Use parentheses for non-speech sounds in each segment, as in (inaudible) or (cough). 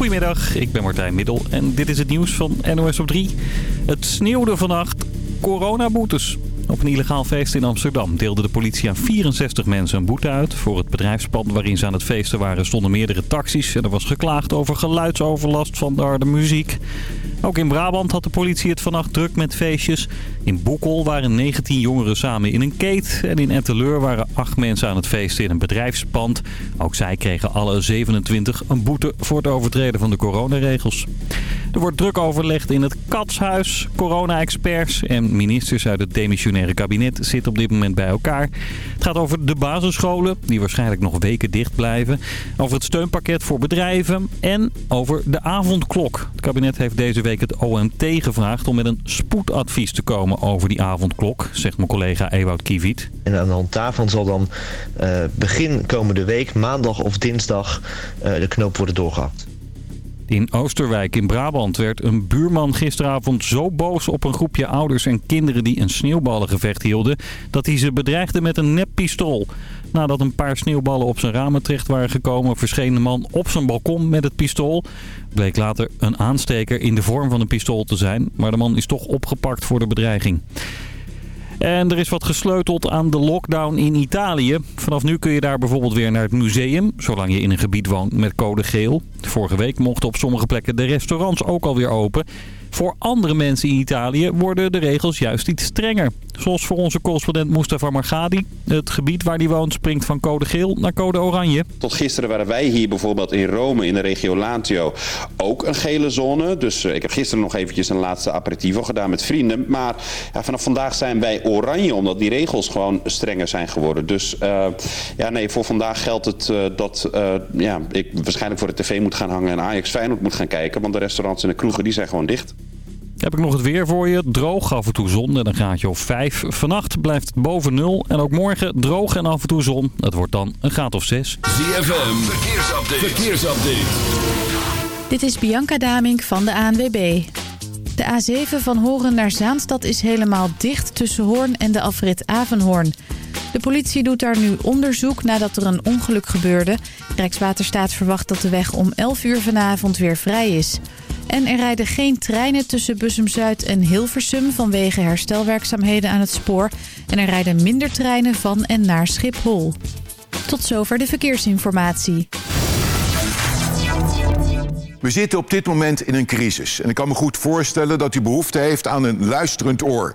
Goedemiddag, ik ben Martijn Middel en dit is het nieuws van NOS op 3. Het sneeuwde vannacht, coronaboetes. Op een illegaal feest in Amsterdam deelde de politie aan 64 mensen een boete uit. Voor het bedrijfspand waarin ze aan het feesten waren stonden meerdere taxis. En er was geklaagd over geluidsoverlast van de harde muziek. Ook in Brabant had de politie het vannacht druk met feestjes. In Boekel waren 19 jongeren samen in een keet. En in Etteleur waren 8 mensen aan het feesten in een bedrijfspand. Ook zij kregen alle 27 een boete voor het overtreden van de coronaregels. Er wordt druk overlegd in het Katshuis. Corona-experts en ministers uit het demissionaire kabinet zitten op dit moment bij elkaar. Het gaat over de basisscholen, die waarschijnlijk nog weken dicht blijven. Over het steunpakket voor bedrijven en over de avondklok. Het kabinet heeft deze week het OMT gevraagd om met een spoedadvies te komen over die avondklok, zegt mijn collega Ewout Kiviet. En aan de hand daarvan zal dan uh, begin komende week, maandag of dinsdag, uh, de knoop worden doorgehakt. In Oosterwijk in Brabant werd een buurman gisteravond zo boos op een groepje ouders en kinderen die een sneeuwballengevecht hielden, dat hij ze bedreigde met een neppistool. Nadat een paar sneeuwballen op zijn ramen terecht waren gekomen, verscheen de man op zijn balkon met het pistool. Bleek later een aansteker in de vorm van een pistool te zijn, maar de man is toch opgepakt voor de bedreiging. En er is wat gesleuteld aan de lockdown in Italië. Vanaf nu kun je daar bijvoorbeeld weer naar het museum, zolang je in een gebied woont met code geel. Vorige week mochten op sommige plekken de restaurants ook alweer open. Voor andere mensen in Italië worden de regels juist iets strenger. Zoals voor onze correspondent Mustafa Margadi. Het gebied waar hij woont springt van code geel naar code oranje. Tot gisteren waren wij hier bijvoorbeeld in Rome in de regio Lazio ook een gele zone. Dus ik heb gisteren nog eventjes een laatste aperitivo gedaan met vrienden. Maar ja, vanaf vandaag zijn wij oranje omdat die regels gewoon strenger zijn geworden. Dus uh, ja, nee, voor vandaag geldt het uh, dat ja, ik waarschijnlijk voor de tv moet gaan hangen en Ajax Feyenoord moet gaan kijken. Want de restaurants en de kroegen die zijn gewoon dicht. Heb ik nog het weer voor je. Droog, af en toe zon en een graadje of 5. Vannacht blijft het boven nul. En ook morgen droog en af en toe zon. Het wordt dan een graad of 6. ZFM, verkeersupdate. verkeersupdate. Dit is Bianca Damink van de ANWB. De A7 van Horen naar Zaanstad is helemaal dicht tussen Hoorn en de afrit Avenhoorn. De politie doet daar nu onderzoek nadat er een ongeluk gebeurde. Rijkswaterstaat verwacht dat de weg om 11 uur vanavond weer vrij is. En er rijden geen treinen tussen Bussum-Zuid en Hilversum vanwege herstelwerkzaamheden aan het spoor. En er rijden minder treinen van en naar Schiphol. Tot zover de verkeersinformatie. We zitten op dit moment in een crisis. En ik kan me goed voorstellen dat u behoefte heeft aan een luisterend oor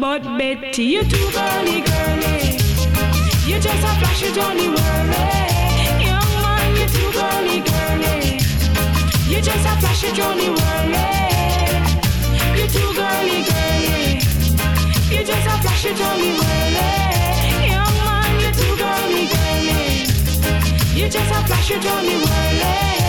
But Betty, you too girly girly. You're just a flash, you don't need worry. Young man, you're too girly, girly. You're just a flash, you don't need worry. You're too girly, girly. You're just a flash, you don't need worry. Young man, you're too girly, girly. You're just a flash, you don't need worry.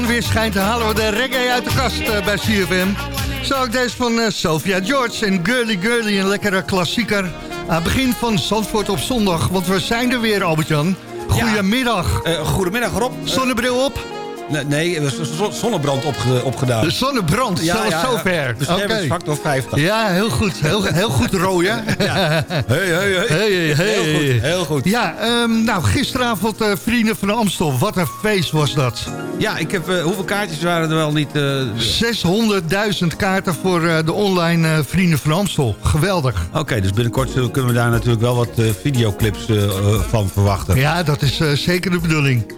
Zon weer schijnt, halen we de reggae uit de kast eh, bij CFM. Zo ook deze van eh, Sophia George en Girly Girly, een lekkere klassieker. Aan het begin van Zandvoort op zondag, want we zijn er weer, Albert-Jan. Goedemiddag. Eh, goedemiddag Rob. Zonnebril op? Nee, nee er zonnebrand opge- opgedaan. De zonnebrand, zelfs zover. Beschermingsfactor 50. Ja, heel goed. Heel, heel goed rooien. (laughs) Hey, hey, hey. Hey, hey. Heel goed, heel goed. Ja, ehm, nou, gisteravond eh, Vrienden van Amstel. Wat een feest was dat. Ja, ik heb, eh, hoeveel kaartjes waren er wel niet? eh, 600.000 kaarten voor eh, de online eh, Vrienden van Amstel. Geweldig. Oké, dus binnenkort kunnen we daar natuurlijk wel wat eh, videoclips eh, eh, van verwachten. Ja, dat is eh, zeker de bedoeling.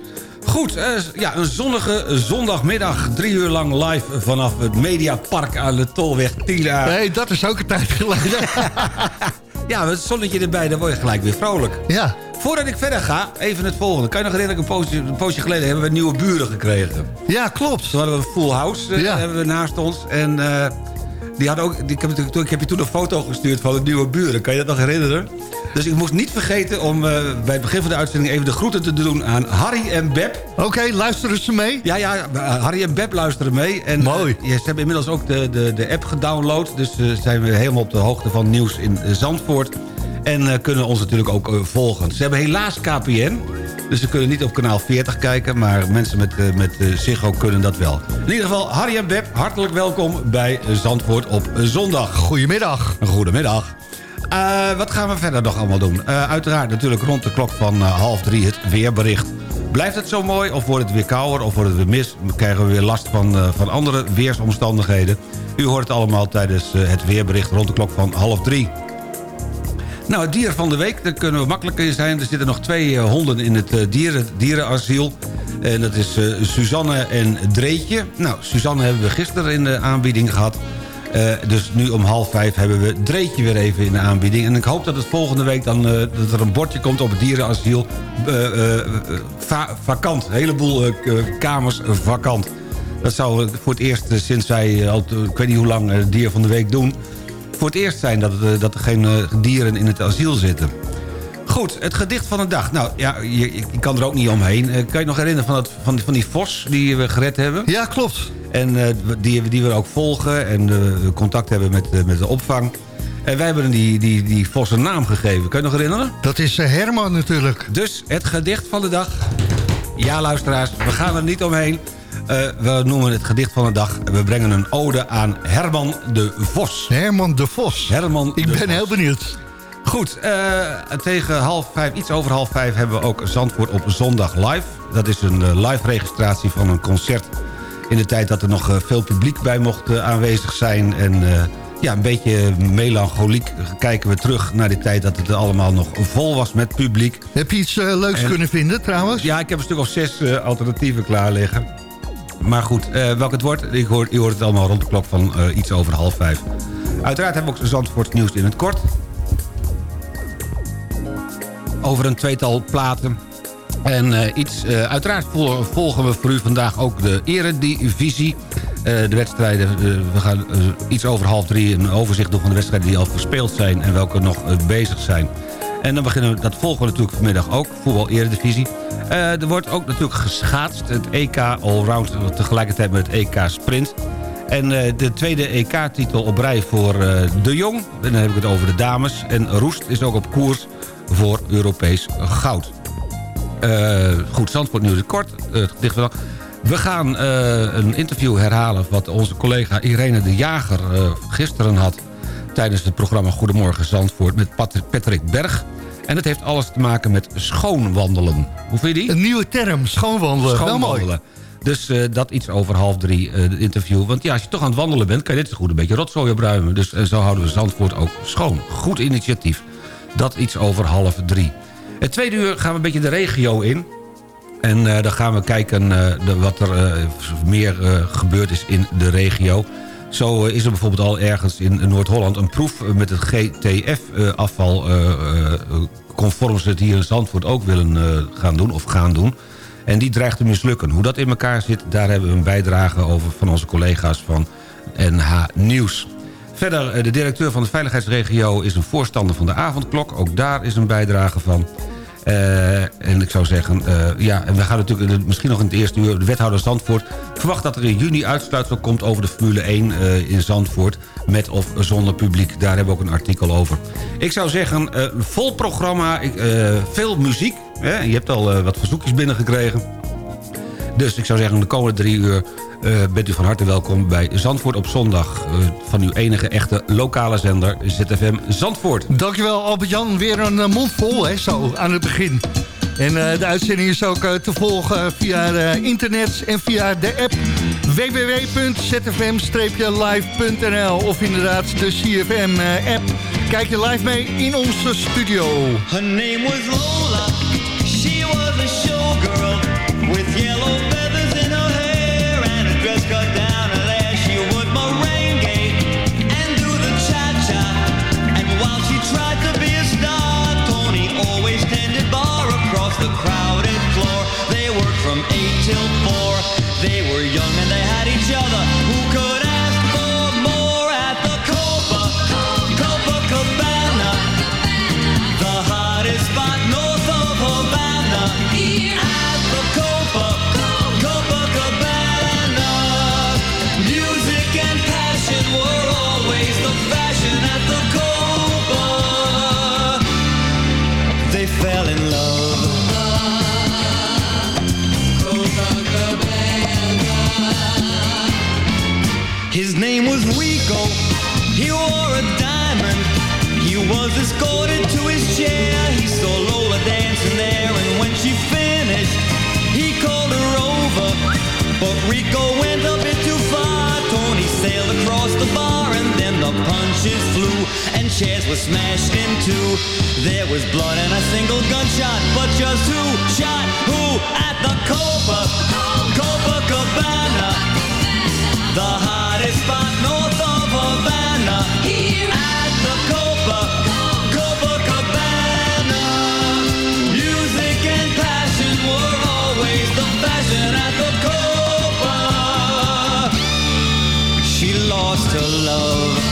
Goed, eh, ja, een zonnige zondagmiddag. Drie uur lang live vanaf het Mediapark aan de Tolweg Tila. Nee, dat is ook een tijd geleden. (laughs) Ja, met het zonnetje erbij, dan word je gelijk weer vrolijk. ja. Voordat ik verder ga, even het volgende. Kan je nog herinneren, een poosje, een poosje geleden hebben we nieuwe buren gekregen. ja, klopt. Toen hadden we een full house eh, Ja. hebben we naast ons. En eh, die had ook, die, ik, heb, ik heb je toen een foto gestuurd van de nieuwe buren. Kan je dat nog herinneren? Dus ik moest niet vergeten om eh, bij het begin van de uitzending... even de groeten te doen aan Harry en Beb. Oké, luisteren ze mee? Ja, ja, eh, Harry en Beb luisteren mee. En, Mooi. eh, ja, ze hebben inmiddels ook de, de, de app gedownload. Dus zijn we helemaal op de hoogte van nieuws in Zandvoort. En kunnen ons natuurlijk ook volgen. Ze hebben helaas KPN. Dus ze kunnen niet op kanaal 40 kijken. Maar mensen met, eh, met Ziggo kunnen dat wel. In ieder geval, Harry en Beb, hartelijk welkom bij Zandvoort op zondag. Goedemiddag. Goedemiddag. Eh, wat gaan we verder nog allemaal doen? Eh, uiteraard natuurlijk rond de klok van eh, half drie het weerbericht. Blijft het zo mooi of wordt het weer kouder of wordt het weer mis? Krijgen we weer last van, van andere weersomstandigheden? U hoort het allemaal tijdens het weerbericht rond de klok van half drie. Nou, het dier van de week, daar kunnen we makkelijk in zijn. Er zitten nog twee honden in het dieren, dierenasiel. En dat is Suzanne en Dreetje. Nou, Suzanne hebben we gisteren in de aanbieding gehad. Eh, dus nu om half vijf hebben we Dreetje weer even in de aanbieding. En ik hoop dat het volgende week dan eh, dat er een bordje komt op het dierenasiel. va- vakant. Een heleboel kamers vakant. Dat zou voor het eerst sinds wij, al, ik weet niet hoe lang, dier van de week doen... voor het eerst zijn dat, dat er geen dieren in het asiel zitten. Goed, het gedicht van de dag. Nou, ja, je, je kan er ook niet omheen. Eh, kan je je nog herinneren van, het, van, die- van die vos die we gered hebben? Ja, klopt. En eh, die, die we ook volgen en eh, contact hebben met, met de opvang. En wij hebben die, die, die vos een naam gegeven. Kan je nog herinneren? Dat is Herman natuurlijk. Dus het gedicht van de dag. Ja, luisteraars, we gaan er niet omheen. We noemen het gedicht van de dag. We brengen een ode aan Herman de Vos. Herman de Vos. Herman Ik de ben Vos. heel benieuwd. Goed, eh, tegen half vijf, iets over half vijf... hebben we ook Zandvoort op zondag live. Dat is een eh, live registratie van een concert... in de tijd dat er nog eh, veel publiek bij mocht aanwezig zijn. En ja, een beetje melancholiek kijken we terug naar die tijd... dat het allemaal nog vol was met publiek. Heb je iets leuks En- kunnen vinden trouwens? Ja, ik heb een stuk of zes alternatieven klaar liggen. Maar goed, uh, welk het wordt, ik hoor, je hoort het allemaal rond de klok van iets over half vijf. Uiteraard hebben we ook Zandvoort nieuws in het kort. Over een tweetal platen. En uh, iets, uiteraard volgen we voor u vandaag ook de eredivisie. de wedstrijden, we gaan iets over half drie een overzicht doen van de wedstrijden die al verspeeld zijn... en welke nog bezig zijn. En dan beginnen we, dat volgen we natuurlijk vanmiddag ook, voetbal eredivisie. Er wordt ook natuurlijk geschaatst, het EK Allround tegelijkertijd met het EK Sprint. En de tweede EK-titel op rij voor De Jong, en dan heb ik het over de dames. En Roest is ook op koers voor Europees goud. goed, Zandvoort nieuws kort, dicht vandaag. We gaan een interview herhalen wat onze collega Irene de Jager gisteren had tijdens het programma Goedemorgen Zandvoort met Patrick Berg. En het heeft alles te maken met schoonwandelen. Hoe vind je die? Een nieuwe term, schoonwandelen. Schoonwandelen. Dus uh, dat iets over half drie, uh, de interview. Want ja, als je toch aan het wandelen bent... kan je dit goed een beetje rotzooi opruimen. Dus uh, zo houden we Zandvoort ook schoon. Goed initiatief. Dat iets over half drie. Het tweede uur gaan we een beetje de regio in. En dan gaan we kijken de, wat er meer gebeurd is in de regio. Zo is er bijvoorbeeld al ergens in Noord-Holland een proef met het GTF-afval... conform ze het hier in Zandvoort ook willen gaan doen of gaan doen. En die dreigt te mislukken. Hoe dat in elkaar zit, daar hebben we een bijdrage over van onze collega's van NH Nieuws. Verder, de directeur van de veiligheidsregio is een voorstander van de avondklok. Ook daar is een bijdrage van. Uh, en ik zou zeggen, uh, ja, en we gaan natuurlijk misschien nog in het eerste uur... de wethouder Zandvoort verwacht dat er in juni uitsluitsel komt... over de Formule 1 uh, in Zandvoort, met of zonder publiek. Daar hebben we ook een artikel over. Ik zou zeggen, vol programma, veel muziek. Hè? Je hebt al wat verzoekjes binnengekregen. Dus ik zou zeggen, de komende drie uur uh, bent u van harte welkom bij Zandvoort op zondag. Uh, van uw enige echte lokale zender ZFM Zandvoort. Dankjewel Albert-Jan. Weer een uh, mond vol hè, zo aan het begin. En de uitzending is ook te volgen via internet en via de app www.zfm-live.nl of inderdaad de CFM-app. Kijk je live mee in onze studio. Her name was Lola. She was a showgirl with yellow They fell in love. His name was Rico. He wore a diamond. He was escorted to his chair. He saw Lola dancing there, and when she finished, he called her over. But Rico went a bit too far. Tony sailed across the bar, and then the punches flew, chairs were smashed in two. There was blood and a single gunshot, but just who shot who at the Copa, Copa Cabana? The hottest spot north of Havana. Here at the Copa, Copacabana. Music and passion were always the fashion at the Copa. She lost her love.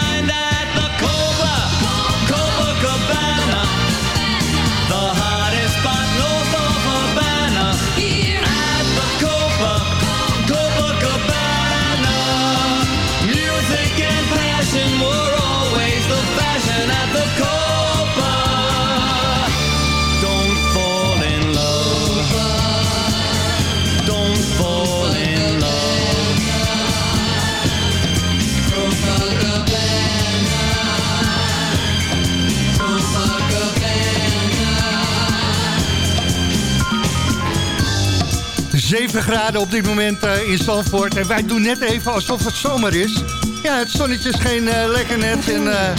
7 graden op dit moment eh, in Zandvoort. En wij doen net even alsof het zomer is. Ja, het zonnetje scheen eh, lekker net. En eh,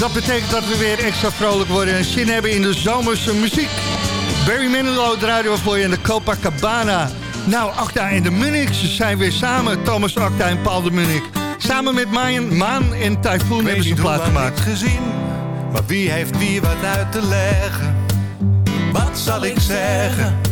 dat betekent dat we weer extra vrolijk worden en zin hebben in de zomerse muziek. Barry Manilow draaien we voor je in de Copacabana. Nou, Acta en de Munich, ze zijn weer samen. Thomas Acta en Paul de Munich. Samen met Maan, Maan en Typhoon hebben ze plaatsgemaakt. gezien, maar wie heeft wie wat uit te leggen? Wat zal ik zeggen?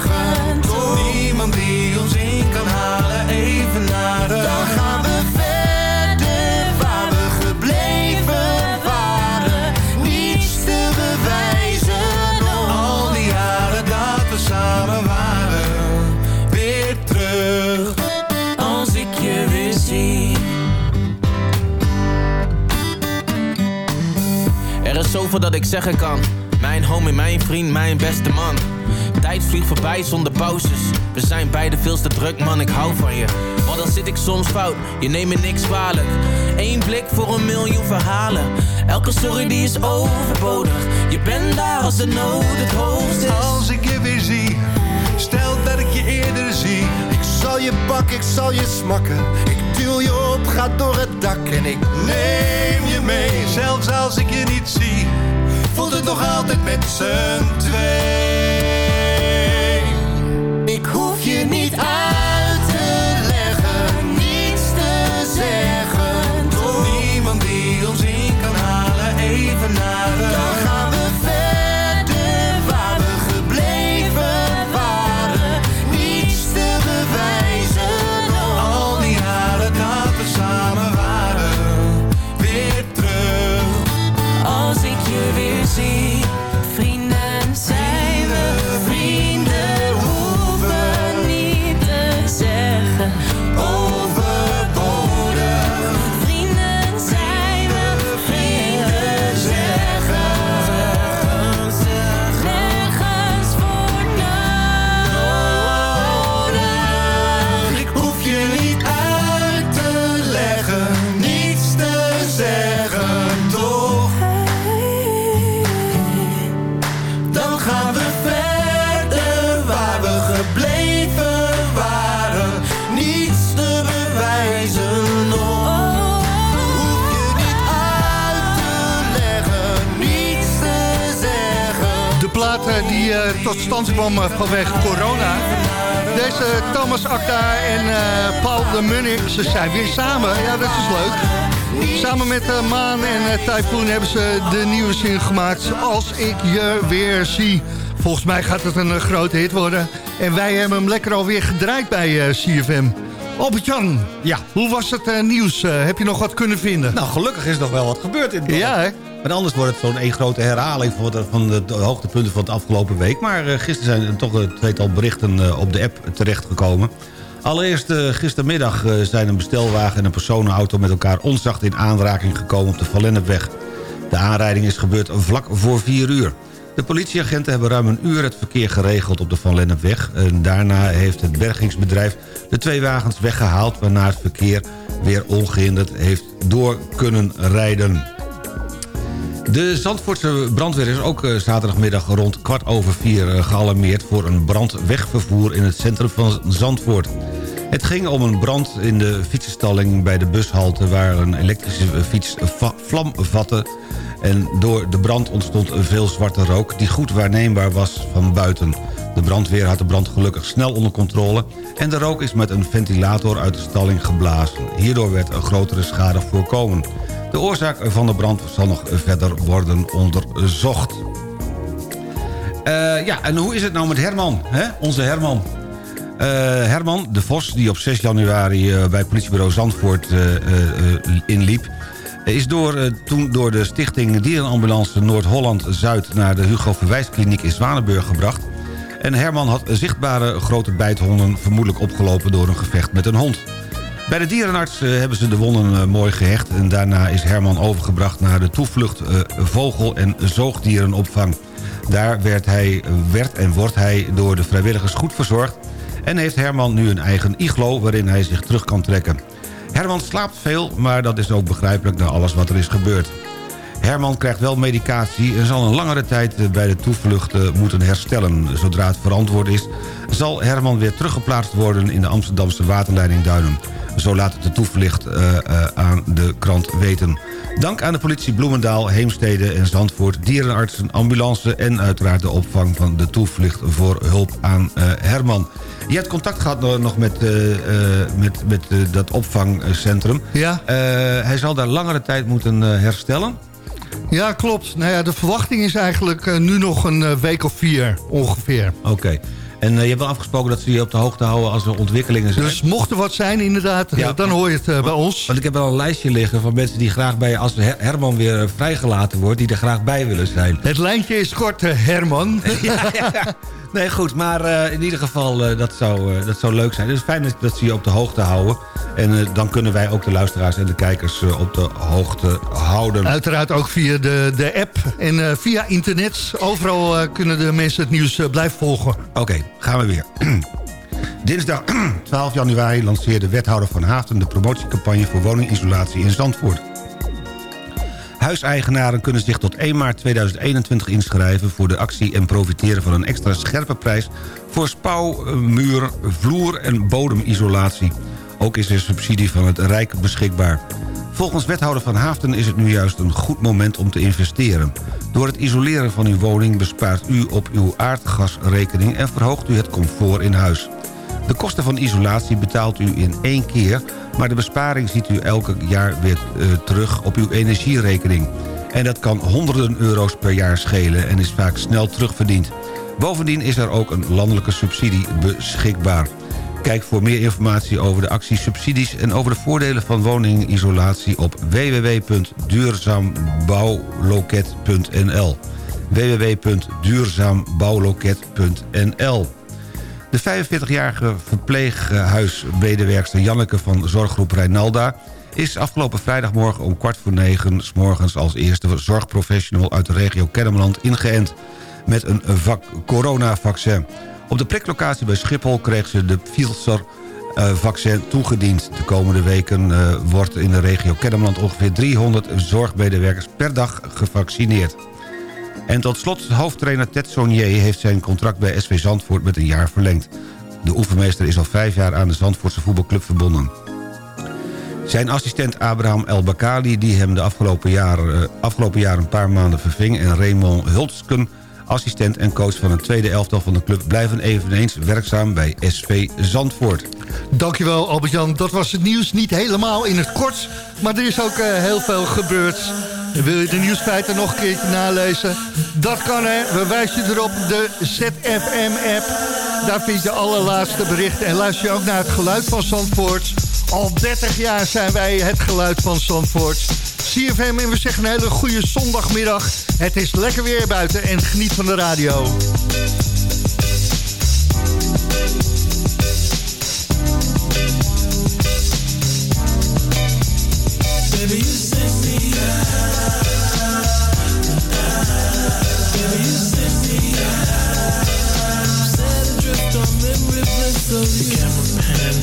zeggen. Toch? Niemand die ons in kan halen, even naar de... Dan gaan we verder waar we gebleven waren. Niets te bewijzen. Al die jaren dat we samen waren, weer terug. Als ik je weer zie. Er is zoveel dat ik zeggen kan. Mijn homie, mijn vriend, mijn beste man. Tijd vliegt voorbij zonder pauzes. We zijn beide veel te druk, man, ik hou van je. Maar dan zit ik soms fout, je neemt me niks kwalijk. Eén blik voor een miljoen verhalen. Elke sorry die is overbodig. Je bent daar als de nood het hoogst is. Als ik je weer zie, stel dat ik je eerder zie. Ik zal je pakken, ik zal je smakken. Ik duw je op, ga door het dak en ik neem je mee. Zelfs als ik je niet zie, voelt het nog altijd met z'n twee. Die eh, tot stand kwam eh, vanwege corona. Deze Thomas Acta en eh, Paul de Munich, ze zijn weer samen. Ja, dat is leuk. Samen met Maan en uh, Typhoon hebben ze de nieuwe zin gemaakt. Als ik je weer zie. Volgens mij gaat het een grote hit worden. En wij hebben hem lekker alweer gedraaid bij CFM. Albert-Jan, Ja. hoe was het nieuws? Heb je nog wat kunnen vinden? Nou, gelukkig is nog wel wat gebeurd in het dorp. ja, hè? Maar anders wordt het zo'n één grote herhaling van, de, de hoogtepunten van het afgelopen week. Maar eh, gisteren zijn er toch een tweetal berichten eh, op de app terechtgekomen. Allereerst eh, gistermiddag zijn een bestelwagen en een personenauto met elkaar onzacht in aanraking gekomen op de Valennepweg. De aanrijding is gebeurd vlak voor 4 uur. De politieagenten hebben ruim een uur het verkeer geregeld op de Van Lennepweg. En daarna heeft het bergingsbedrijf de twee wagens weggehaald... waarna het verkeer weer ongehinderd heeft door kunnen rijden. De Zandvoortse brandweer is ook eh, zaterdagmiddag rond kwart over vier eh, gealarmeerd... voor een brandwegvervoer in het centrum van Zandvoort. Het ging om een brand in de fietsenstalling bij de bushalte... waar een elektrische fiets vlam vatte... en door de brand ontstond veel zwarte rook... die goed waarneembaar was van buiten. De brandweer had de brand gelukkig snel onder controle... en de rook is met een ventilator uit de stalling geblazen. Hierdoor werd een grotere schade voorkomen. De oorzaak van de brand zal nog verder worden onderzocht. Eh, ja, en hoe is het nou met Herman? Hè? Onze Herman. Eh, Herman de Vos, die op 6 januari eh, bij politiebureau Zandvoort inliep... is door, toen door de stichting Dierenambulance Noord-Holland-Zuid... naar de Hugo Verwijskliniek in Zwanenburg gebracht. En Herman had zichtbare grote bijthonden... vermoedelijk opgelopen door een gevecht met een hond. Bij de dierenarts eh, hebben ze de wonden eh, mooi gehecht... en daarna is Herman overgebracht naar de toevlucht eh, vogel- en zoogdierenopvang. Daar werd, hij, werd en wordt hij door de vrijwilligers goed verzorgd... en heeft Herman nu een eigen iglo waarin hij zich terug kan trekken. Herman slaapt veel, maar dat is ook begrijpelijk na alles wat er is gebeurd. Herman krijgt wel medicatie en zal een langere tijd bij de toevlucht moeten herstellen. Zodra het verantwoord is, zal Herman weer teruggeplaatst worden in de Amsterdamse waterleiding Duinen. Zo laat het de toevlucht eh, eh, aan de krant weten. Dank aan de politie Bloemendaal, Heemstede en Zandvoort... dierenartsen, ambulance en uiteraard de opvang van de toevlucht... voor hulp aan eh, Herman. Je hebt contact gehad no- nog met, met, met dat opvangcentrum. Ja. Hij zal daar langere tijd moeten herstellen. Ja, klopt. Nou ja, de verwachting is eigenlijk nu nog een week of vier ongeveer. Oké. En eh, je hebt wel afgesproken dat ze je op de hoogte houden als er ontwikkelingen zijn. Dus mocht er wat zijn, inderdaad, Ja. eh, dan hoor je het eh, bij ons. Want ik heb wel een lijstje liggen van mensen die graag bij... als Her- Herman weer vrijgelaten wordt, die er graag bij willen zijn. Het lijntje is kort, Herman. (laughs) (laughs) ja, ja, ja. Nee, goed, maar eh, in ieder geval, eh, dat, zou, eh, dat zou leuk zijn. Het is fijn dat, dat ze je op de hoogte houden. En dan kunnen wij ook de luisteraars en de kijkers op de hoogte houden. Uiteraard ook via de, de app en via internet. Overal kunnen de mensen het nieuws blijven volgen. Oké, gaan we weer. (clears throat) Dinsdag (clears throat) 12 januari lanceerde wethouder Van Haafden... de promotiecampagne voor woningisolatie in Zandvoort. Huiseigenaren kunnen zich tot 1 maart 2021 inschrijven... voor de actie en profiteren van een extra scherpe prijs... voor spouw, muur, vloer en bodemisolatie. Ook is er subsidie van het Rijk beschikbaar. Volgens wethouder Van Haafden is het nu juist een goed moment om te investeren. Door het isoleren van uw woning bespaart u op uw aardgasrekening... en verhoogt u het comfort in huis. De kosten van isolatie betaalt u in één keer... maar de besparing ziet u elke jaar weer eh, terug op uw energierekening. En dat kan honderden euro's per jaar schelen en is vaak snel terugverdiend. Bovendien is er ook een landelijke subsidie beschikbaar. Kijk voor meer informatie over de actie subsidies... en over de voordelen van woningisolatie op www.duurzaambouwloket.nl www.duurzaambouwloket.nl de 45-jarige verpleeghuismedewerkster Janneke van zorggroep Rijnalda... is afgelopen vrijdagmorgen om kwart voor negen... s morgens als eerste zorgprofessional uit de regio Kennemerland ingeënt... met een coronavaccin. Op de priklocatie bij Schiphol kreeg ze de Pfizer-vaccin toegediend. De komende weken eh, wordt in de regio Kennemerland ongeveer 300 zorgmedewerkers per dag gevaccineerd. En tot slot, hoofdtrainer Ted Sonier heeft zijn contract bij SV Zandvoort met een jaar verlengd. De oefenmeester is al vijf jaar aan de Zandvoortse voetbalclub verbonden. Zijn assistent Abraham El Bakali, die hem de afgelopen jaren, eh, afgelopen jaar een paar maanden verving... en Raymond Hultsken, assistent en coach van het tweede elftal van de club... blijven eveneens werkzaam bij SV Zandvoort. Dankjewel Albert-Jan. Dat was het nieuws niet helemaal in het kort. Maar er is ook eh, heel veel gebeurd. Wil je de nieuwsfeiten nog een keertje nalezen? Dat kan hè. We wijzen erop de ZFM-app. Daar vind je alle laatste berichten. En luister je ook naar het geluid van Zandvoort. Al 30 jaar zijn wij het geluid van Zandvoort. CFM en we zeggen een hele goede zondagmiddag. Het is lekker weer buiten en geniet van de radio.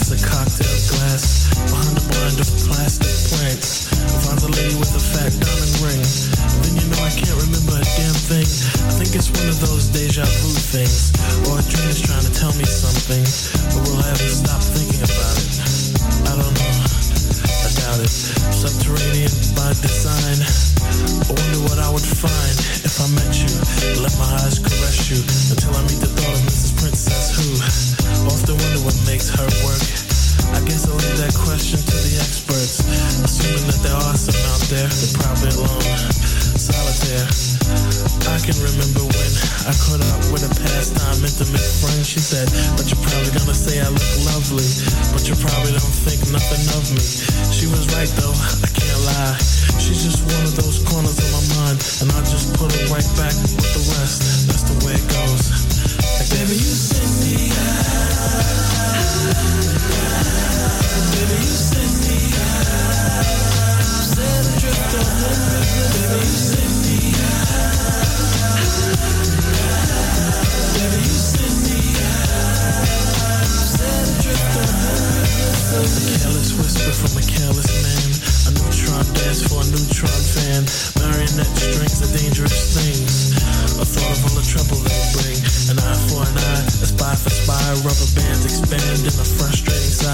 glass, a cocktail glass. Behind a blind of plastic plants. Finds a lady with a fat diamond ring. Then you know I can't remember a damn thing. I think it's one of those deja vu things. Or a dream is trying to tell me something. But we'll have to stop thinking about it. I don't know. I doubt it. Subterranean by design. I wonder what I would find if I met you. Let my eyes caress you to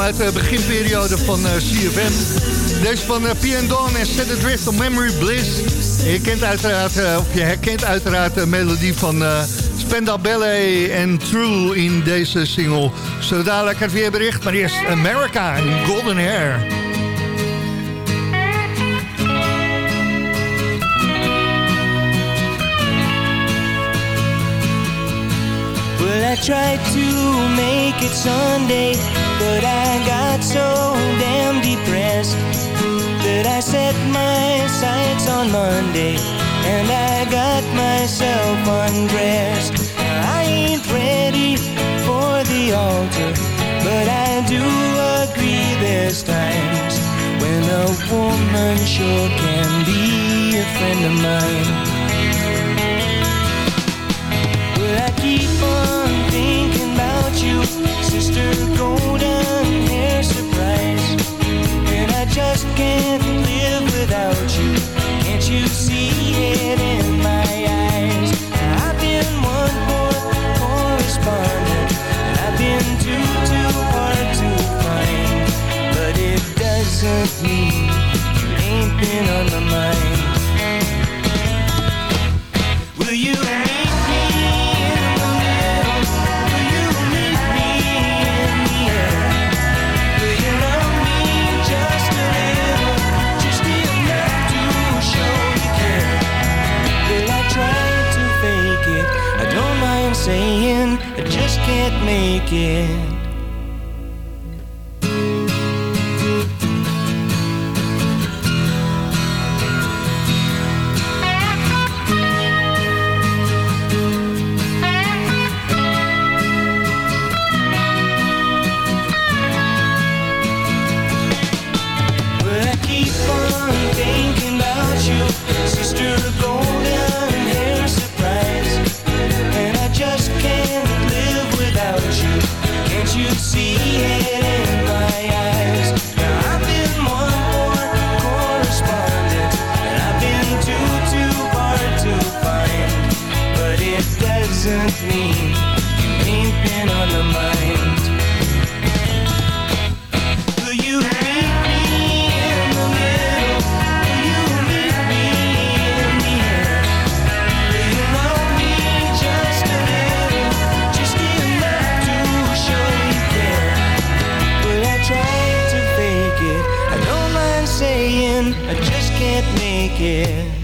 Uit de beginperiode van eh, CFM. Deze van uh, P. Dawn en Set It Drift on Memory Bliss. Je, kent uiteraard, eh, je herkent uiteraard de melodie van uh, Ballet en True in deze single. Zo dadelijk het weerbericht, maar eerst America in Golden Hair. Well, I tried to make it Sunday, but I got so damn depressed that I set my sights on Monday and I got myself undressed. I ain't ready for the altar, but I do agree there's times when a woman sure can be a friend of mine. Well, I keep on thinking about you, sister golden can't live without you. Can't you see it in my eyes? I've been one more correspondent. I've been too, too hard to find. But it doesn't mean you ain't been make it. scared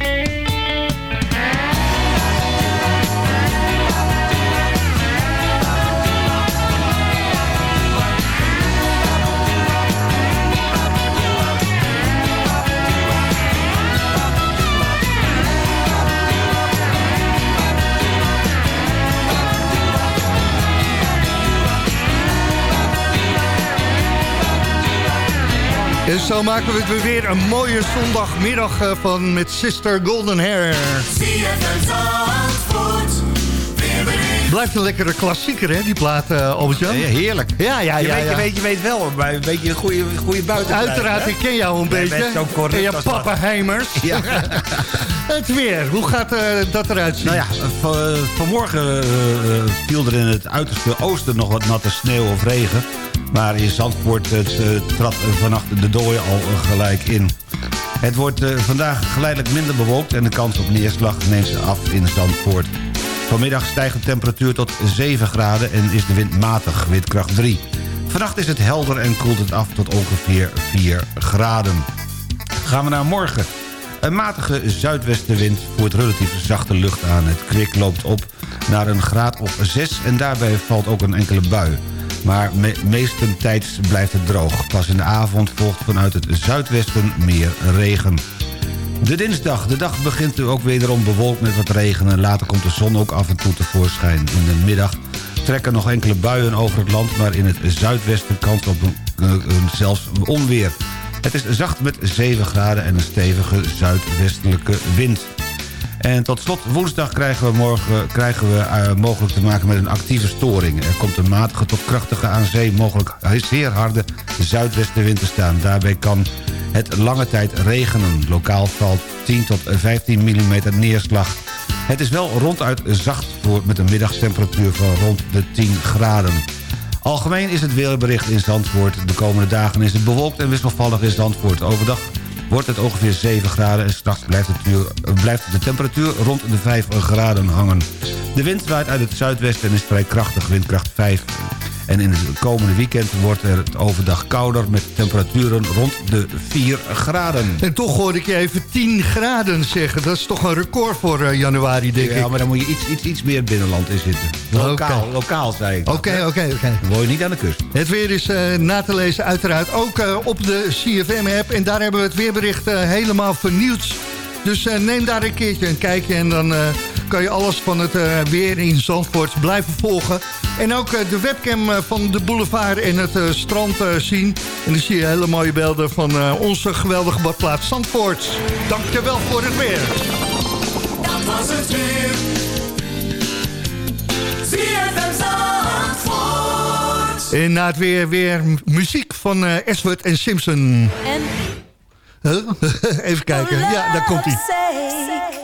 zo maken we het weer een mooie zondagmiddag eh, van met Sister Golden Hair. Blijft een lekkere klassieker, hè, die plaat, uh, Albert-Jan? Ja, heerlijk. Ja, ja, je, ja. weet, ja. je, weet, je weet wel, een beetje een goede, goede buiten. Uiteraard, ik ken jou een beetje. zo correct en je pappenheimers. (laughs) Ja. (laughs) het weer, hoe gaat eh, dat eruit zien? Nou ja, vanmorgen viel er in het uiterste oosten nog wat natte sneeuw of regen. Maar in Zandvoort eh, trad vannacht de dooi al gelijk in. Het wordt eh, vandaag geleidelijk minder bewolkt en de kans op neerslag neemt af in Zandvoort. Vanmiddag stijgt de temperatuur tot 7 graden en is de wind matig, windkracht 3. Vannacht is het helder en koelt het af tot ongeveer 4 graden. Gaan we naar morgen. Een matige zuidwestenwind voert relatief zachte lucht aan. Het kwik loopt op naar een graad of 6 en daarbij valt ook een enkele bui. Maar me meestentijds blijft het droog. Pas in de avond volgt vanuit het zuidwesten meer regen. De dinsdag. De dag begint ook wederom bewolkt met wat regen... en later komt de zon ook af en toe tevoorschijn. In de middag trekken nog enkele buien over het land... maar in het zuidwesten kans op een, een- een- zelfs onweer. Het is zacht met 7 graden en een stevige zuidwestelijke wind. En tot slot, woensdag krijgen we, morgen, krijgen we eh, mogelijk te maken met een actieve storing. Er komt een matige tot krachtige aan zee, mogelijk zeer harde zuidwestenwind te staan. Daarbij kan het lange tijd regenen. Lokaal valt 10 tot 15 mm neerslag. Het is wel ronduit zacht voor met een middagtemperatuur van rond de 10 graden. Algemeen is het weerbericht in Zandvoort. De komende dagen is het bewolkt en wisselvallig in Zandvoort. Overdag wordt het ongeveer 7 graden... en straks blijft, blijft de temperatuur rond de 5 graden hangen. De wind waait uit het zuidwesten en is vrij krachtig, windkracht 5. En in het komende weekend wordt er het overdag kouder... met temperaturen rond de 4 graden. En toch hoorde ik je even 10 graden zeggen. Dat is toch een record voor eh, januari, denk Ja, ik. maar dan moet je iets, iets, iets meer binnenland in zitten. Lokaal, Oké. lokaal zei ik. Oké, oké, oké. Dan woon je niet aan de kust. Het weer is eh, na te lezen uiteraard ook eh, op de CFM-app. En daar hebben we het weerbericht helemaal vernieuwd. Dus neem daar een keertje een kijkje en dan kan je alles van het eh, weer in Zandvoort blijven volgen. En ook eh, de webcam eh, van de boulevard en het strand zien. En dan zie je hele mooie beelden van onze geweldige badplaats Zandvoort. Dankjewel voor het weer. Dat was het weer. ZFM Zandvoort. En na het weer weer muziek van eh Eswert en Simpson. En Huh? (laughs) Even kijken. Ja, daar komt hij.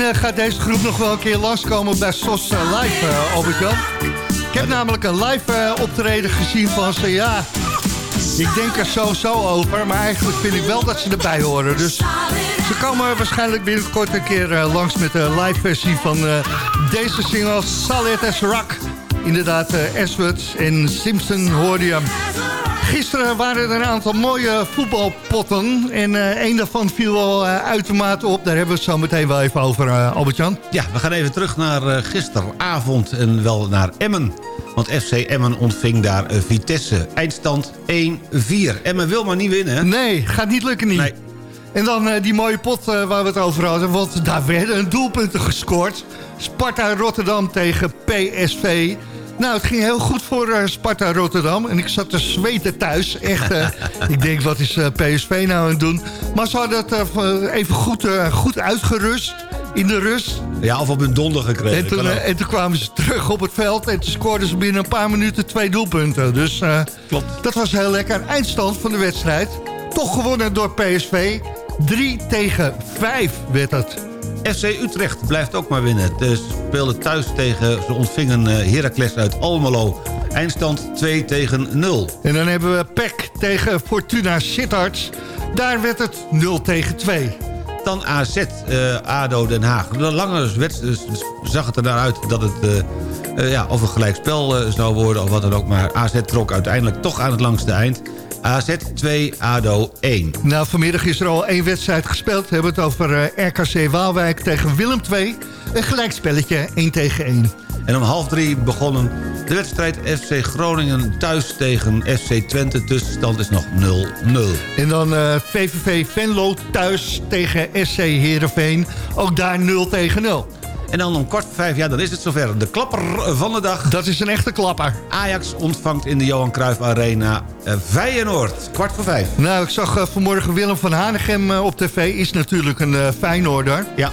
gaat deze groep nog wel een keer langskomen bij SOS eh, Live, uh, Albert-Jan. Ik heb namelijk een live optreden gezien van ze, ja... Ik denk er sowieso over, maar eigenlijk vind ik wel dat ze erbij horen. Dus ze komen waarschijnlijk binnenkort een keer langs met de live versie van deze single Solid as Rock. Inderdaad, Ashwood en Simpson hoorde je. Gisteren waren er een aantal mooie voetbalpotten. En uh, een daarvan viel wel uh, uitermate op. Daar hebben we het zo meteen wel even over, uh, Albert-Jan. Ja, we gaan even terug naar gisteravond en wel naar Emmen. Want FC Emmen ontving daar Vitesse. Eindstand 1-4. Emmen wil maar niet winnen, hè? Nee, gaat niet lukken niet. Nee. En dan die mooie pot waar we het over hadden. Want daar werden doelpunten gescoord. Sparta Rotterdam tegen PSV. Nou, het ging heel goed voor uh, Sparta Rotterdam. En ik zat te zweten thuis. Echt, (laughs) ik denk, wat is PSV nou aan het doen? Maar ze hadden het even goed, goed uitgerust in de rust. Ja, of op hun donder gekregen. En toen, en toen, kwamen ze terug op het veld en toen scoorden ze binnen een paar minuten twee doelpunten. Dus Klopt. dat was heel lekker. Eindstand van de wedstrijd. Toch gewonnen door PSV. 3 tegen 5 werd het. FC Utrecht blijft ook maar winnen. Ze speelden thuis tegen, ze ontvingen Heracles uit Almelo. Eindstand 2 tegen 0. En dan hebben we PEC tegen Fortuna Sittard. Daar werd het 0 tegen 2. Dan AZ, uh, ADO Den Haag. De lange wedstrijd zag het er naar uit dat het... Uh, uh, ja, of een gelijkspel uh, zou worden of wat dan ook. Maar AZ trok uiteindelijk toch aan het langste eind. AZ 2, ADO 1. Nou, vanmiddag is er al één wedstrijd gespeeld. We hebben het over uh, RKC Waalwijk tegen Willem 2. Een gelijkspelletje, 1 tegen 1. En om half drie begonnen de wedstrijd FC Groningen thuis tegen FC Twente. Tussenstand is nog 0-0. En dan uh, VVV Venlo thuis tegen SC Heerenveen. Ook daar 0 tegen 0. En dan om kwart voor vijf, ja, dan is het zover. De klapper van de dag. Dat is een echte klapper. Ajax ontvangt in de Johan Cruijff Arena uh, Feyenoord. Kwart voor vijf. Nou, ik zag uh, vanmorgen Willem van Hanegem uh, op tv. Is natuurlijk een Feyenoorder. Ja.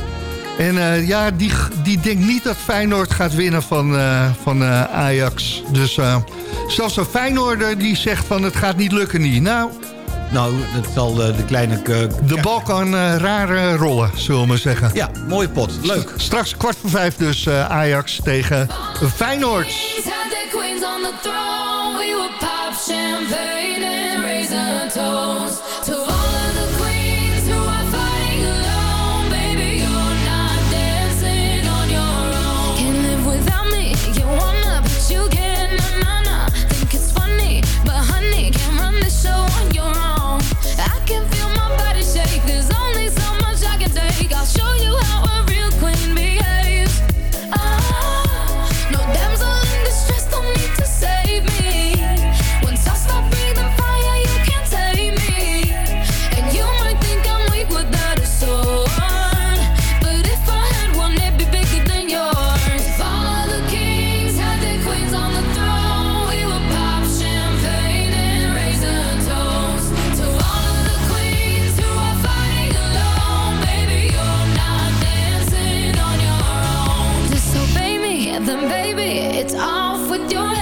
En ja, die, die denkt niet dat Feyenoord gaat winnen van, van Ajax. Dus zelfs een Feyenoorder die zegt van het gaat niet lukken niet. Nou, nou, dat zal eh, de kleine... Eh, de bal kan eh, rare rollen, zullen we maar zeggen. Ja, mooie pot. Leuk. Straks kwart voor vijf dus Ajax tegen Feyenoord. We then baby, it's off with your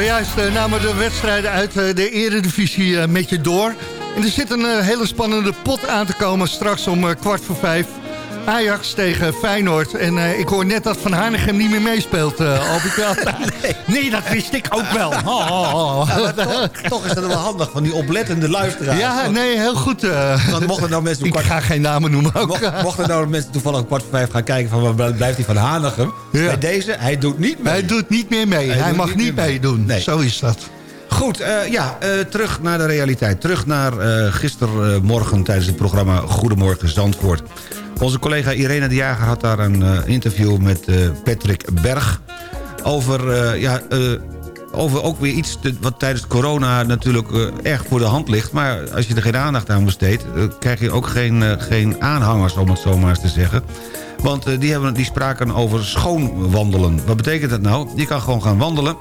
Zojuist eh, namen de wedstrijden uit eh, de eredivisie eh, met je door. En er zit een hele spannende pot aan te komen straks om kwart voor vijf. Ajax tegen Feyenoord. En eh, ik hoor net dat Van Hanegem niet meer meespeelt, uh, Albert. (laughs) nee. nee, dat wist ik ook wel. (laughs) Oh, oh, oh. Ja, toch, toch is dat wel handig van die oplettende luisteraars. Ja, nee, heel goed. Want mochten nou mensen... ik ga geen namen noemen ook. Mocht- Mochten nou mensen toevallig om kwart voor vijf gaan kijken... van waar blijft hij van Hanegem? Bij deze, hij doet niet mee. Hij doet niet meer mee. Hij, mag niet, meedoen. Nee. Zo is dat. Goed, ja, terug naar de realiteit. Terug naar gistermorgen tijdens het programma Goedemorgen Zandvoort. Onze collega Irene de Jager had daar een eh, interview met eh, Patrick Berg... over, eh, ja, over ook weer iets wat tijdens corona natuurlijk eh, erg voor de hand ligt. Maar als je er geen aandacht aan besteedt... eh, krijg je ook geen, geen aanhangers, om het zo maar eens te zeggen. Want die, hebben, die spraken over schoonwandelen. Wat betekent dat nou? Je kan gewoon gaan wandelen...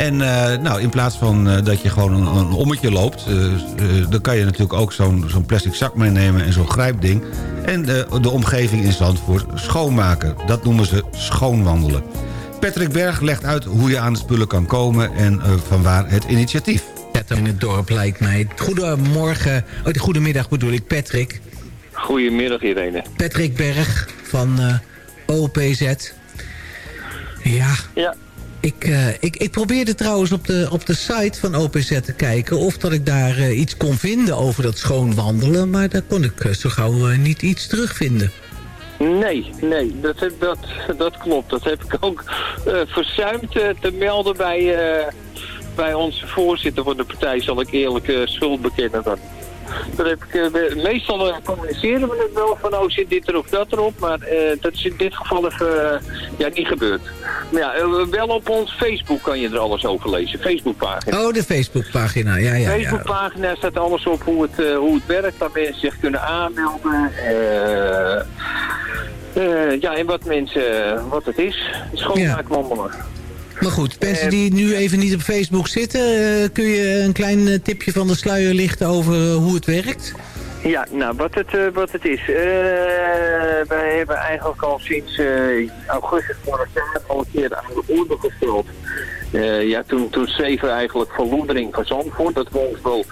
En eh, nou, in plaats van eh, dat je gewoon een, een ommetje loopt... eh, dan kan je natuurlijk ook zo'n zo'n plastic zak meenemen en zo'n grijpding... en de, de omgeving in Zandvoort schoonmaken. Dat noemen ze schoonwandelen. Patrick Berg legt uit hoe je aan de spullen kan komen... en eh, vanwaar het initiatief. in het dorp lijkt mij. Goedemorgen, oh, goedemiddag bedoel ik, Patrick. Goedemiddag Irene. Patrick Berg van eh, OPZ. Ja, Ja. Ik, eh, ik, ik probeerde trouwens op de, op de site van OPZ te kijken... of dat ik daar eh, iets kon vinden over dat schoonwandelen... maar daar kon ik eh, zo gauw niet iets terugvinden. Nee, nee, dat, dat, dat klopt. Dat heb ik ook verzuimd te melden bij, bij onze voorzitter van de partij, zal ik eerlijk schuld bekennen dan. Dat heb ik, eh, meestal eh, communiceren we het wel van, oh zit dit er of dat erop, maar eh, dat is in dit geval even ja, niet gebeurd. Maar ja, wel op ons Facebook kan je er alles over lezen, Facebookpagina. Oh, de Facebookpagina, ja, ja, ja. Facebookpagina staat alles op hoe het, hoe het werkt, waar mensen zich kunnen aanmelden. ja, en wat mensen, wat het is. Schoonmaakwandelen. Maar goed, mensen die nu even niet op Facebook zitten... eh, kun je een klein eh, tipje van de sluier lichten over eh, hoe het werkt? Ja, nou, wat het, wat het is. wij hebben eigenlijk al sinds eh, augustus vorig jaar al een keer aan de orde gesteld. Ja, toen, toen schreven we eigenlijk verloedering van Zandvoort. Dat we ons wel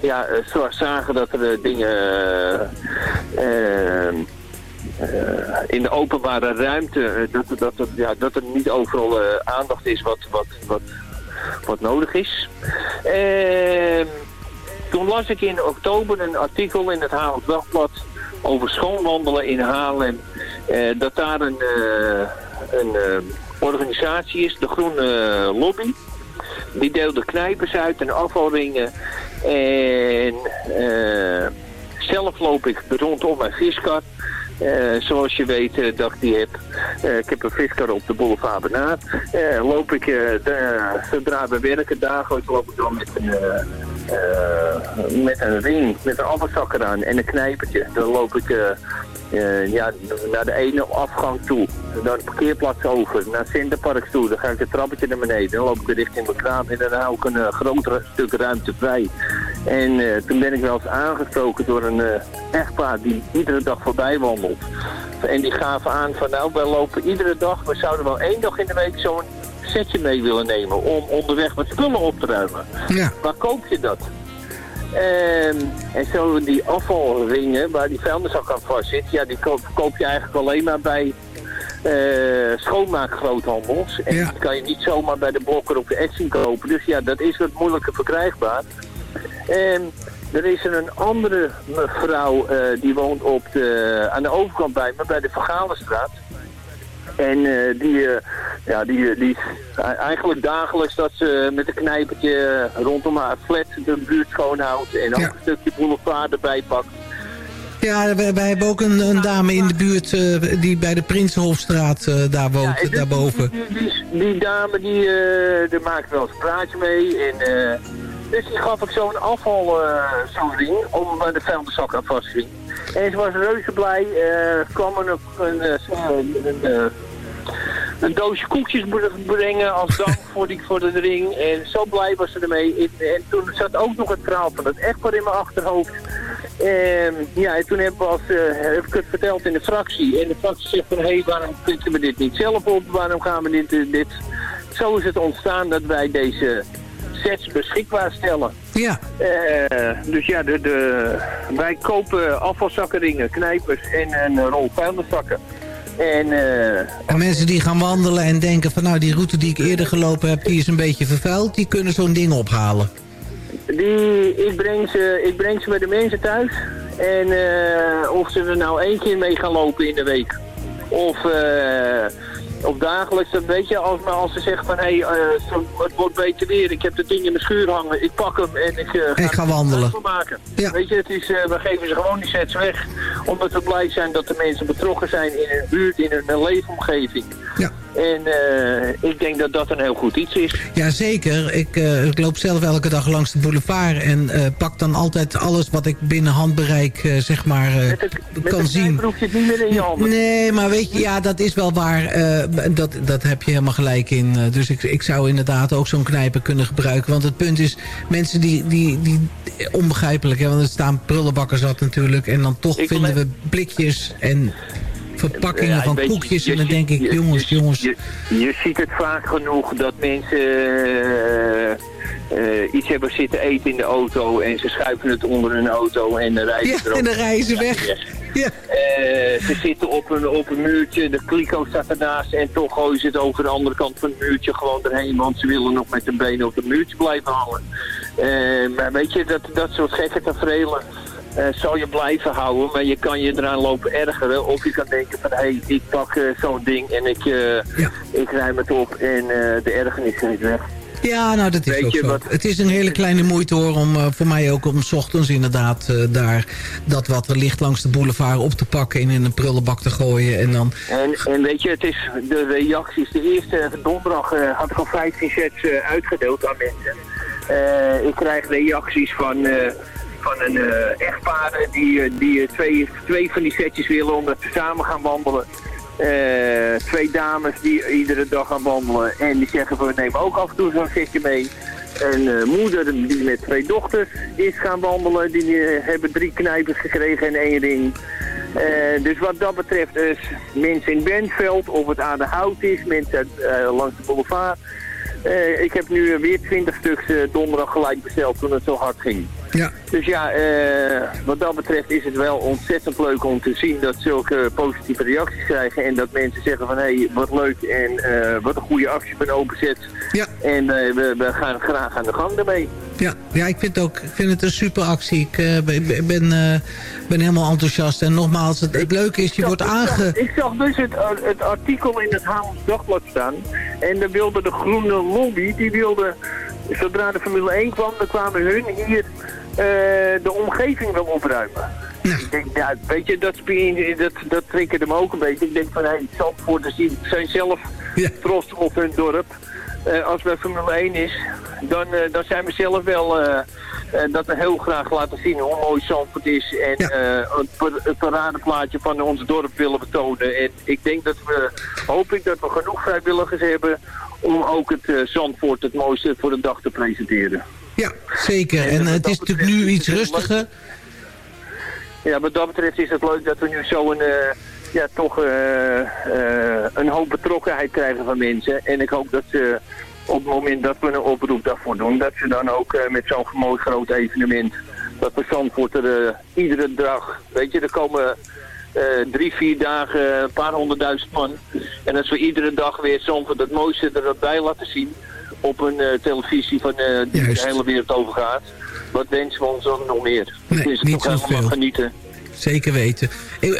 ja, zagen dat er dingen in de openbare ruimte, eh, dat, dat, er, ja, dat er niet overal eh, aandacht is wat, wat, wat, wat nodig is. Ehm toen las ik in oktober een artikel in het Haarlems Dagblad over schoonwandelen in Haarlem. Eh, dat daar een, eh, een eh, organisatie is, de Groene Lobby. Die deelde knijpers uit en afvalringen. En eh, zelf loop ik rondom mijn viskar. Eh, zoals je weet eh, dat ik die heb. Eh, ik heb een viskar op de boulevard Banaat. Eh, loop ik, zodra we werken dagelijks, loop ik dan met een, met een ring, met een afvalzak eraan en een knijpertje. Dan loop ik ja, naar de ene afgang toe. Dan de parkeerplaats over, naar Centerparks toe. Dan ga ik het trappetje naar beneden. Dan loop ik richting mijn kraam en dan hou ik een groter stuk ruimte vrij. En eh, toen ben ik wel eens aangesproken door een eh, echtpaar die iedere dag voorbij wandelt. En die gaven aan van nou, wij lopen iedere dag, we zouden wel één dag in de week zo'n setje mee willen nemen om onderweg wat spullen op te ruimen. Ja. Waar koop je dat? Ehm, en zo die afvalringen waar die vuilniszak aan vast zit, ja, die koop, koop je eigenlijk alleen maar bij eh schoonmaakgroothandels. En die kan je niet zomaar bij de blokker op de Etsy kopen. Dus ja, dat is wat moeilijker verkrijgbaar. En er is er een andere mevrouw, eh, die woont op de, aan de overkant bij me, bij de Vergalenstraat. En eh, die, eh, ja, die, die eigenlijk dagelijks dat ze met een knijpertje rondom haar flat de buurt schoonhoudt en ook een stukje boulevard erbij pakt. Ja, wij, wij hebben ook een, een dame in de buurt die bij de Prinsenhofstraat daar woont, en daarboven. Die, die, die dame die, die maakt wel eens een praatje mee. En, dus die gaf ik zo'n afval eh, zo'n ring om bij de vuilniszak aan vast te zien. En ze was reuze blij. eh kwam er nog een, eh, een, eh, een doosje koekjes bre- brengen als dank (laughs) voor, die, voor de ring. En zo blij was ze ermee. En, en toen zat ook nog het verhaal van dat echtpaar in mijn achterhoofd. En, ja, en toen we als, eh, heb ik het verteld in de fractie. En de fractie zegt van, hé, hey, waarom pikken we dit niet zelf op? Waarom gaan we dit, eh, dit zo is het ontstaan dat wij deze sets beschikbaar stellen. Ja. Eh, dus ja, de, de, wij kopen afvalzakkenringen, knijpers en een rol vuilniszakken. En En mensen die gaan wandelen en denken van nou die route die ik eerder gelopen heb, die is een beetje vervuild. Die kunnen zo'n ding ophalen. die, ik, breng ze, ik breng ze bij de mensen thuis. En eh, of ze er nou één keer mee gaan lopen in de week. Of, eh, of dagelijks, dat weet je, als, als ze zeggen van hé, hey, eh, het wordt beter weer, ik heb het ding in mijn schuur hangen, ik pak hem en ik eh, Ik ga wandelen. maken. Weet je, het is, eh, we geven ze gewoon die sets weg, omdat we blij zijn dat de mensen betrokken zijn in hun buurt, in hun leefomgeving. Ja. En eh, ik denk dat dat een heel goed iets is. Jazeker, ik, eh, ik loop zelf elke dag langs de boulevard en eh, pak dan altijd alles wat ik binnen handbereik zeg maar eh, Met kan zien. broek je het niet meer in je handen. Nee, maar weet je, ja, dat is wel waar. dat, dat heb je helemaal gelijk in. Dus ik, ik zou inderdaad ook zo'n knijper kunnen gebruiken. Want het punt is, mensen die, die, die onbegrijpelijk, hè, want er staan prullenbakken zat natuurlijk. En dan toch vinden we blikjes en verpakkingen van koekjes. je en dan ziet- denk ik, je- jongens, je- jongens. Je, je ziet het vaak genoeg dat mensen eh, eh, iets hebben zitten eten in de auto en ze schuiven het onder hun auto en dan rijden Ja, en dan rijden ze weg. Ja. Eh, ze zitten op een, op een muurtje, de kliko staat ernaast en toch gooien ze het over de andere kant van het muurtje gewoon erheen, want ze willen nog met hun benen op het muurtje blijven hangen. Maar weet je, dat, dat soort gekke tafereelen eh zal je blijven houden, maar je kan je eraan lopen ergeren. Of je kan denken van, hé, hey, ik pak eh, zo'n ding en ik, eh, ik ruim het op en de ergernis is weg. Ja, nou dat is Weet ook je zo. wat- Het is een hele kleine moeite hoor, om voor mij ook om 's ochtends inderdaad daar dat wat er ligt langs de boulevard op te pakken en in een prullenbak te gooien. En dan, En, en weet je, het is de reacties. De eerste donderdag had ik al 15 sets uitgedeeld aan mensen. Ik krijg reacties van, van een eh, echtpaar die, eh, die eh, twee, twee van die setjes willen omdat ze samen gaan wandelen. Twee dames die iedere dag gaan wandelen en die zeggen we nemen ook af en toe zo'n setje mee. Een moeder die met twee dochters is gaan wandelen, die hebben drie knijpers gekregen en één ring. Dus wat dat betreft is mensen in Bentveld, of het aan de hout is, mensen langs de boulevard. Eh, ik heb nu weer 20 stuks eh, donderdag gelijk besteld toen het zo hard ging. Ja. Dus ja, eh, wat dat betreft is het wel ontzettend leuk om te zien dat zulke positieve reacties krijgen. En dat mensen zeggen van hé, hey, wat leuk en wat een goede actie van openzet. Ja. En we, we gaan graag aan de gang daarmee. Ja, ja, ik vind, ook, ik vind het een super actie. Ik eh, ben, ben- eh, ben helemaal enthousiast. En nogmaals, het, het leuke is, je wordt Ik aange... zag, ik zag dus het, uh, het artikel in het Haarlems Dagblad staan. En dan wilde de groene lobby, die wilde, zodra de Formule 1 kwam, dan kwamen hun hier eh, de omgeving wel opruimen. Ik denk, ja, weet je, dat, dat, dat triggerde me ook een beetje. Ik denk van, hé, hey, Zandvoorters die zijn zelf trots op hun dorp. Eh, als het Formule 1 is, dan, eh, dan zijn we zelf wel eh, dat we heel graag laten zien hoe mooi Zandvoort is. En eh, het, par- het paradeplaatje van ons dorp willen betonen. En ik denk dat we, hoop ik dat we genoeg vrijwilligers hebben om ook het Zandvoort het mooiste voor de dag te presenteren. Ja, zeker. En, het is natuurlijk nu iets rustiger. Ja, wat dat betreft is het leuk dat we nu zo een, ja, toch eh, eh, een hoop betrokkenheid krijgen van mensen. En ik hoop dat ze op het moment dat we een oproep daarvoor doen, dat ze dan ook eh, met zo'n mooi groot evenement, dat we Zandvoort er iedere dag, weet je, er komen drie, vier dagen een paar honderdduizend man. En als we iedere dag weer Zandvoort het mooiste er wat bij laten zien op een televisie van, die Juist. de hele wereld over gaat, wat wensen we ons dan nog meer? Nee, het is niet toch helemaal genieten. Zeker weten.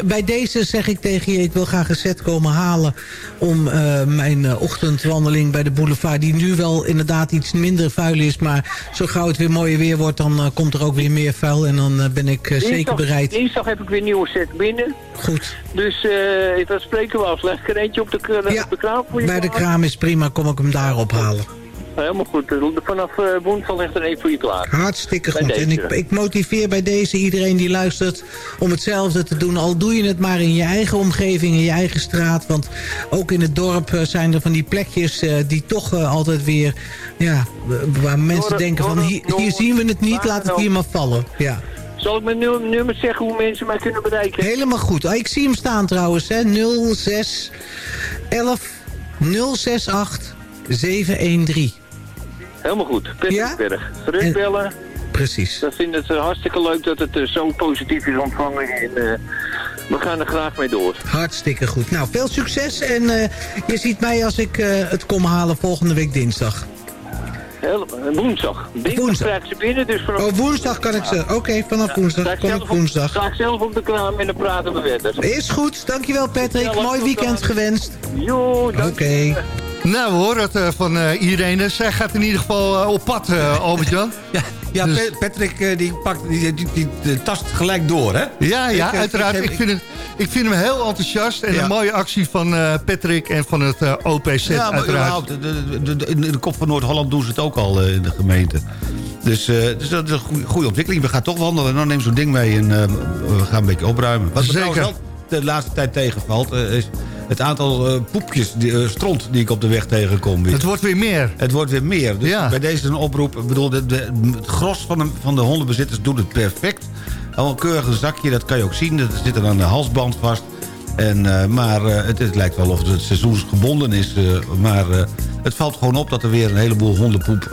Bij deze zeg ik tegen je, ik wil graag een set komen halen... om eh, mijn eh, ochtendwandeling bij de boulevard... die nu wel inderdaad iets minder vuil is... maar zo gauw het weer mooier weer wordt... dan eh, komt er ook weer meer vuil... en dan ben ik zeker bereid. Dinsdag heb ik weer een nieuwe set binnen. Goed. Dus dat spreken we af. Leg ik er eentje op de, kra- op de kraam voor je Bij de kraam is prima, kom ik hem daar ophalen. Helemaal goed. Vanaf eh, woensdag ligt er één voor je klaar. Hartstikke Bij goed. En ik, ik motiveer bij deze iedereen die luistert om hetzelfde te doen. Al doe je het maar in je eigen omgeving, in je eigen straat. Want ook in het dorp eh, zijn er van die plekjes eh, die toch altijd weer... Ja, waar mensen denken van hier, hier zien we het niet, laat het hier maar vallen. Ja. Zal ik mijn nu- nummer zeggen hoe mensen mij kunnen bereiken? Helemaal goed. Ah, ik zie hem staan trouwens. Hè. 06 11 068 713. Helemaal goed. Pettersberg. Terugbellen. Precies. Dat vinden ze hartstikke leuk dat het eh, zo positief is ontvangen. En eh, we gaan er graag mee door. Hartstikke goed. Nou, veel succes. En eh, je ziet mij als ik het kom halen volgende week dinsdag. Heel, woensdag. Dinsdag krijg ik ze binnen, dus vanaf... Oh, woensdag kan ik ze. Oké, vanaf woensdag. Kom ik woensdag. Sta ik zelf op de kraam en dan praten we verder. Is goed. Dankjewel Patrick. Ja, Mooi weekend dan. gewenst. Jo, Oké. Nou, we horen het eh, van eh, Irene. Zij gaat in ieder geval eh, op pad, (laughs) Albert-Jan. Ja, ja Dus- Pa- Patrick die pakt, die, die, die, die tast gelijk door, hè? Ja, ja, Ik, uiteraard. ik vind het, ik vind hem heel enthousiast. En Ja. een mooie actie van Patrick en van het OPZ Ja, maar überhaupt, de, de, de, in de kop van Noord-Holland doen ze het ook al in de gemeente. Dus, dus dat is een goede, goede ontwikkeling. We gaan toch wandelen en dan neem zo'n ding mee en we gaan een beetje opruimen. Wat Zeker. trouwens wel de laatste tijd tegenvalt... is het aantal eh, poepjes, die, eh, stront die ik op de weg tegenkom. weer. Het wordt weer meer. Het wordt weer meer. Dus Ja. bij deze een oproep. Ik bedoel, de, de- het gros van de, van de hondenbezitters doet het perfect. Al een keurig zakje, dat kan je ook zien. Dat zit er aan de halsband vast. En, eh, maar het, het lijkt wel of het seizoensgebonden is. maar het valt gewoon op dat er weer een heleboel hondenpoep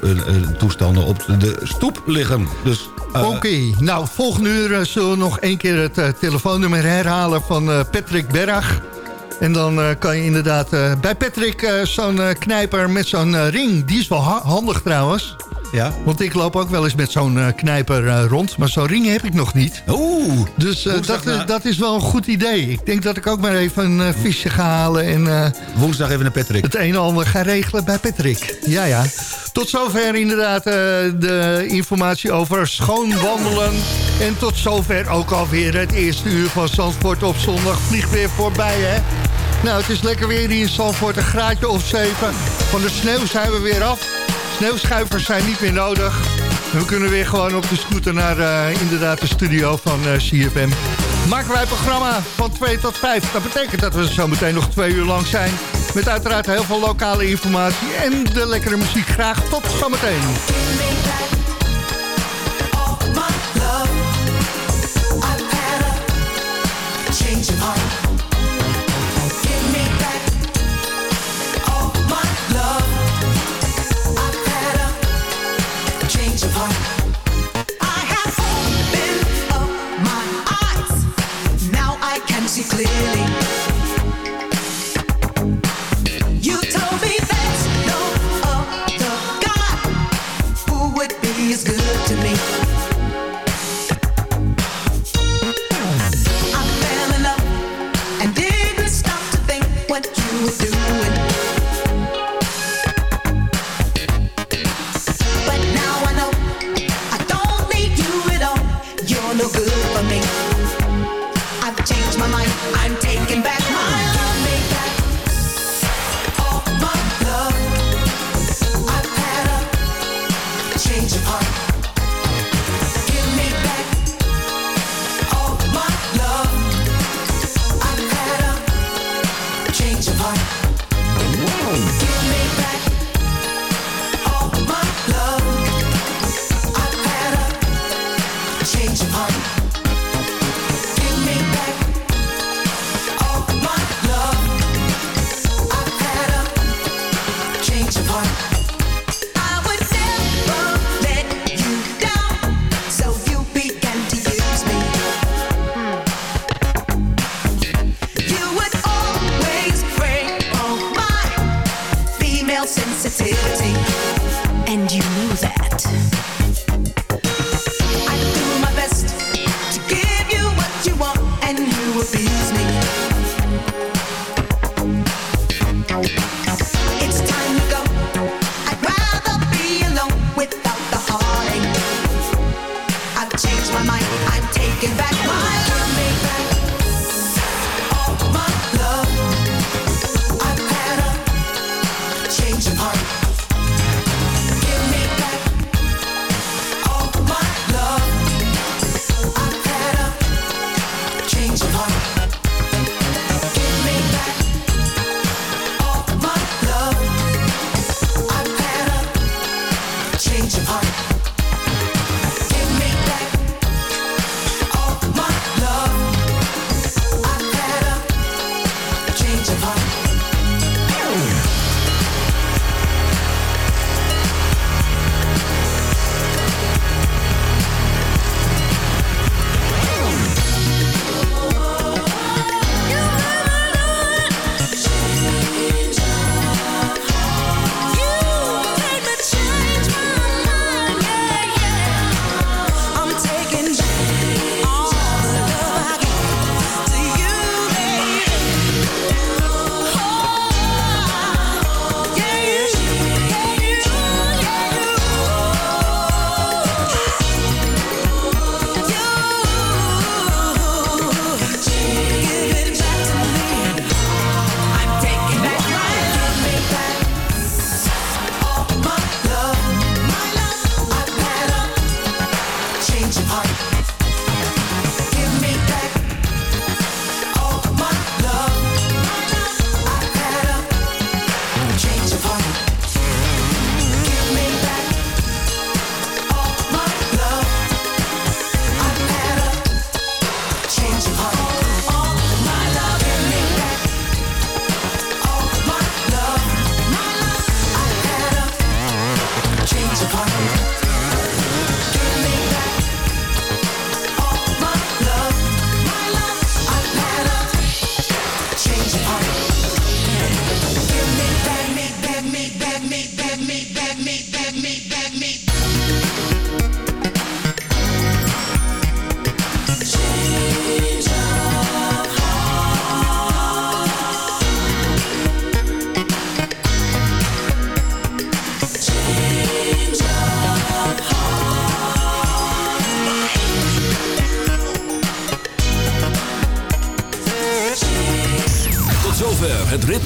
toestanden op de stoep liggen. Dus, Oké, nou, volgende uur zullen we nog één keer het telefoonnummer herhalen van Patrick Berg. En dan eh, kan je inderdaad eh, bij Patrick eh, zo'n knijper met zo'n ring. Die is wel ha- handig trouwens. Ja. Want ik loop ook wel eens met zo'n knijper rond. Maar zo'n ring heb ik nog niet. Oeh. Dus dat, na- dat is wel een goed idee. Ik denk dat ik ook maar even een visje ga halen. En woensdag even naar Patrick. het een en ander ga regelen bij Patrick. Ja, ja. Tot zover inderdaad de informatie over schoon wandelen. En tot zover ook alweer het eerste uur van Zandvoort op zondag. Vliegt weer voorbij, hè? Nou, het is lekker weer hier in Zandvoort. Een graadje of zeven. Van de sneeuw zijn we weer af. Sneeuwschuivers zijn niet meer nodig. We kunnen weer gewoon op de scooter naar eh, inderdaad de studio van eh, CFM. Maken wij programma van 2 tot 5. Dat betekent dat we zo meteen nog twee uur lang zijn. Met uiteraard heel veel lokale informatie en de lekkere muziek. Graag tot zometeen. Change of heart. heart